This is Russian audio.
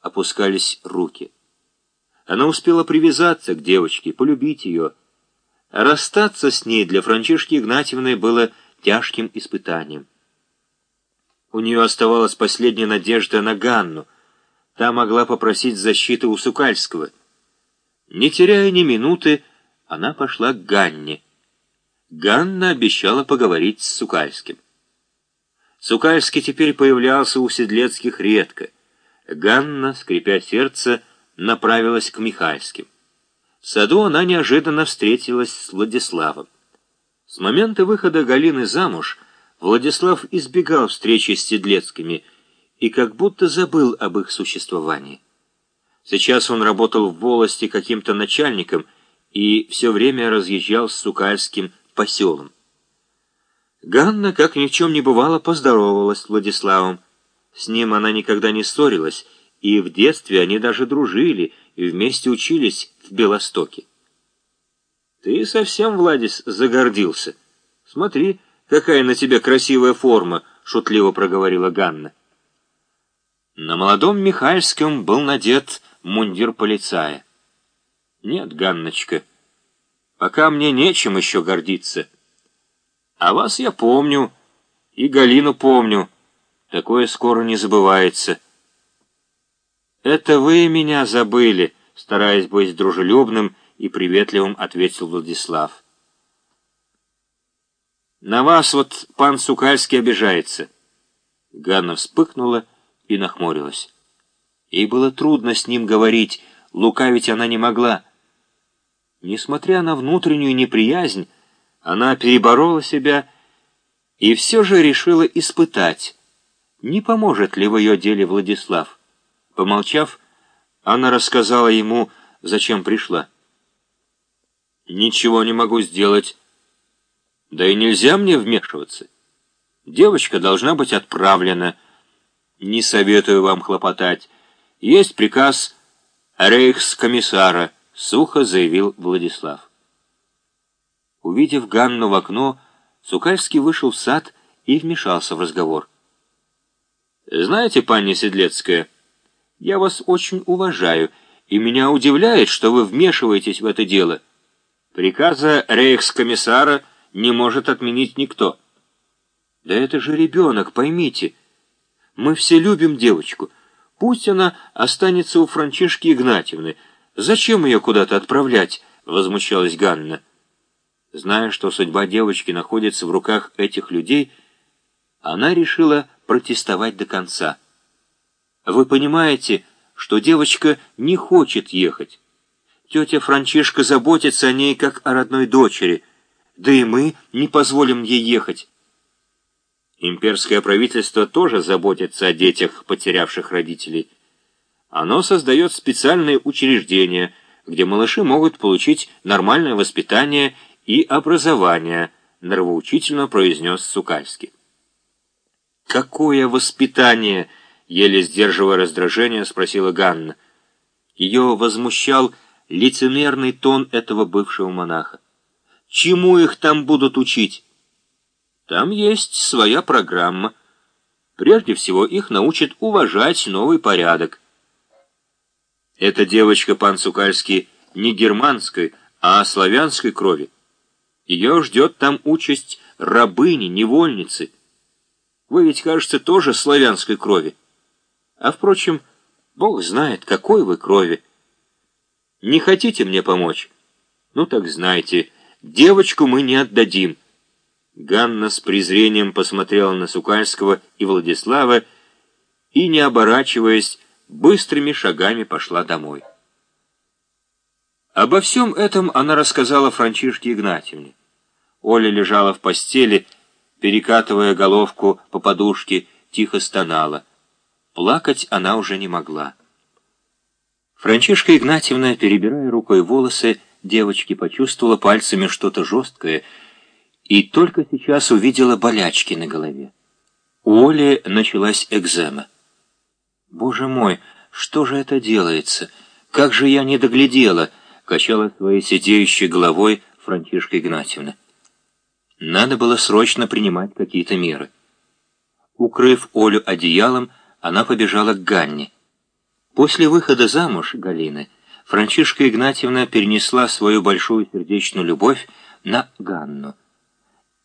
опускались руки. Она успела привязаться к девочке, полюбить ее. Расстаться с ней для Франчишки Игнатьевны было тяжким испытанием. У нее оставалась последняя надежда на Ганну. Та могла попросить защиты у Сукальского. Не теряя ни минуты, она пошла к Ганне. Ганна обещала поговорить с Сукальским. Сукальский теперь появлялся у Седлецких редко. Ганна, скрипя сердце, направилась к Михальским. В саду она неожиданно встретилась с Владиславом. С момента выхода Галины замуж Владислав избегал встречи с Седлецкими и как будто забыл об их существовании. Сейчас он работал в волости каким-то начальником и все время разъезжал с Сукальским по селам. Ганна, как ни в чем не бывало, поздоровалась с Владиславом. С ним она никогда не ссорилась, и в детстве они даже дружили и вместе учились в Белостоке. «Ты совсем, Владис, загордился. Смотри, какая на тебе красивая форма», — шутливо проговорила Ганна. На молодом Михальском был надет мундир полицая. «Нет, Ганночка, пока мне нечем еще гордиться». А вас я помню, и Галину помню. Такое скоро не забывается. Это вы меня забыли, стараясь быть дружелюбным и приветливым, ответил Владислав. На вас вот пан Сукальский обижается. Ганна вспыхнула и нахмурилась. Ей было трудно с ним говорить, лукавить она не могла. Несмотря на внутреннюю неприязнь, она переборола себя и все же решила испытать, не поможет ли в ее деле Владислав. Помолчав, она рассказала ему, зачем пришла. «Ничего не могу сделать. Да и нельзя мне вмешиваться. Девочка должна быть отправлена. Не советую вам хлопотать. Есть приказ рейхскомиссара», — сухо заявил Владислав. Увидев Ганну в окно, Сукальский вышел в сад и вмешался в разговор. «Знаете, пани Седлецкая, я вас очень уважаю, и меня удивляет, что вы вмешиваетесь в это дело. Приказа рейхскомиссара не может отменить никто». «Да это же ребенок, поймите. Мы все любим девочку. Пусть она останется у Франчишки Игнатьевны. Зачем ее куда-то отправлять?» — возмущалась Ганна. Зная, что судьба девочки находится в руках этих людей, она решила протестовать до конца. Вы понимаете, что девочка не хочет ехать. Тетя Франчишка заботится о ней, как о родной дочери, да и мы не позволим ей ехать. Имперское правительство тоже заботится о детях, потерявших родителей. Оно создает специальные учреждения, где малыши могут получить нормальное воспитание и образования», — нравоучительно произнес Сукальский. «Какое воспитание?» — еле сдерживая раздражение, спросила Ганна. Ее возмущал лицемерный тон этого бывшего монаха. «Чему их там будут учить?» «Там есть своя программа. Прежде всего их научат уважать новый порядок». Эта девочка, пан Сукальский, не германской, а славянской крови. Ее ждет там участь рабыни, невольницы. Вы ведь, кажется, тоже славянской крови. А, впрочем, Бог знает, какой вы крови. Не хотите мне помочь? Ну так знайте, девочку мы не отдадим. Ганна с презрением посмотрела на Сукальского и Владислава и, не оборачиваясь, быстрыми шагами пошла домой. Обо всем этом она рассказала Франчишке Игнатьевне. Оля лежала в постели, перекатывая головку по подушке, тихо стонала. Плакать она уже не могла. Франчишка Игнатьевна, перебирая рукой волосы, девочки почувствовала пальцами что-то жесткое и только сейчас увидела болячки на голове. У Оли началась экзема. «Боже мой, что же это делается? Как же я не доглядела!» — качала своей сидеющей головой Франчишка Игнатьевна. Надо было срочно принимать какие-то меры. Укрыв Олю одеялом, она побежала к Ганне. После выхода замуж Галины Франчишка Игнатьевна перенесла свою большую сердечную любовь на Ганну.